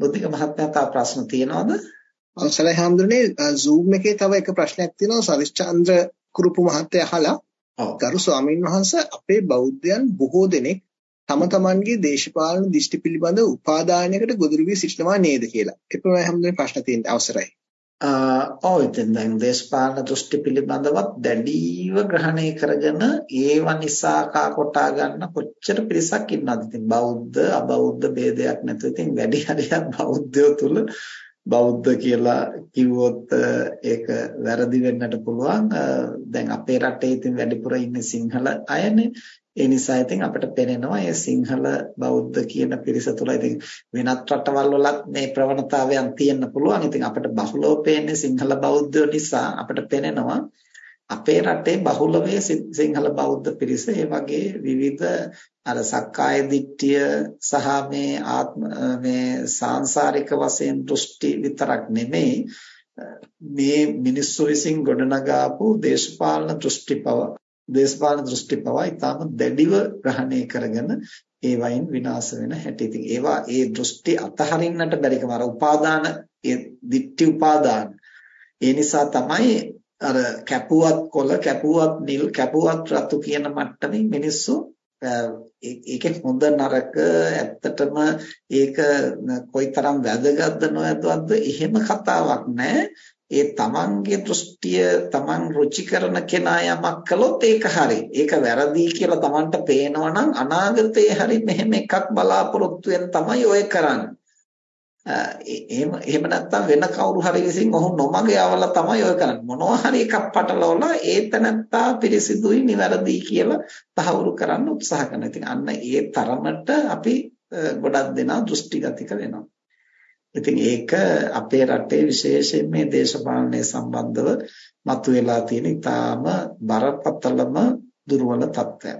බුද්ධික මහත්මයා තා ප්‍රශ්න තියෙනවද? අවසරයි හඳුනේ Zoom එකේ තව එක ප්‍රශ්නයක් තියෙනවා සවිස්චන්ද්‍ර කුරුපු මහත්තයා අහලා. ගරු ස්වාමීන් වහන්සේ අපේ බෞද්ධයන් බොහෝ දෙනෙක් තම තමන්ගේ දේශපාලන දෘෂ්ටි පිළිබඳ උපාදානයකට ගොදුරු වී සිටිනවා නේද කියලා. ඒ ප්‍රමාණය හැමදෙම ප්‍රශ්න තියෙන අවසරයි. ඔව් ඉතින් දැන් දේශපාලන දෘෂ්ටි පිළිබඳවත් දැඩිව ග්‍රහණය කරගෙන ඒව නිසා කා කොටා ගන්න කොච්චර පිරිසක් ඉන්නවද? ඉතින් බෞද්ධ අබෞද්ධ ભેදයක් නැතුව ඉතින් වැඩි හරියක් බෞද්ධයෝ තුල බෞද්ධ කියලා කිව්වොත් ඒක වැරදි වෙන්නට පුළුවන්. දැන් අපේ රටේ ඉතින් වැඩිපුර ඉන්නේ සිංහල අයනේ. ඒ නිසා ඉතින් අපිට පේනවා මේ සිංහල බෞද්ධ කියන පිරිස තුළ ඉතින් වෙනත් රටවල් වලත් මේ ප්‍රවණතාවයන් තියෙන්න පුළුවන්. ඉතින් අපිට බහුලව පේන්නේ සිංහල බෞද්ධයෝ නිසා අපිට පේනවා අපේ රටේ බහුලව සිංහල බෞද්ධ පිරිස ඒ වගේ විවිධ අර සක්කාය දිට්ඨිය සහ මේ ආත්ම මේ සාංශාරික වශයෙන් දෘෂ්ටි විතරක් නෙමෙයි මේ මිනිස්සු විසින් ගොඩනගාපු දේශපාලන දෘෂ්ටි පව දේශපාලන දෘෂ්ටි පවා ඊටම දැඩිව ග්‍රහණය කරගෙන ඒ වයින් විනාශ වෙන හැටි. ඉතින් ඒවා ඒ දෘෂ්ටි අතහරින්නට බැරිකම අර උපාදාන ඒ දිට්ඨි උපාදාන. ඒ නිසා තමයි අර කැපුවත් කොළ කැපුවත් නිල් කැපුවත් රතු කියන මට්ටමින් මිනිස්සු ඒකේ හොඳ නරක ඇත්තටම ඒක කොයිතරම් වැදගත්ද නොවැදගත්ද එහෙම කතාවක් නැහැ ඒ තමන්ගේ දෘෂ්ටිය තමන් රුචි කරන කෙනා යමක් කළොත් ඒක හරි. ඒක වැරදි කියලා තමන්ට පේනවා නම් අනාගතයේ හරි මෙහෙම එකක් බලාපොරොත්තු වෙන තමයි ඔය කරන්නේ. එහෙම එහෙම නැත්නම් වෙන කවුරු හරි විසින් ඔහු නොමග යවලා තමයි ඔය කරන්නේ. මොනවා හරි එකක් පටලවලා ඒතනත්තා පිරිසිදුයි නිවැරදි කියලා තහවුරු කරන්න උත්සාහ කරනවා. ඉතින් අන්න ඒ තරමට අපි ගොඩක් දෙනා දෘෂ්ටිගතික වෙනවා. ඉතින් ඒක අපේ රටේ විශේෂයෙන් මේ දේශපාලනය සම්බන්ධව මතුවලා තියෙන ඉතාම බරපතලම දුර්වල තත්ත්වයක්.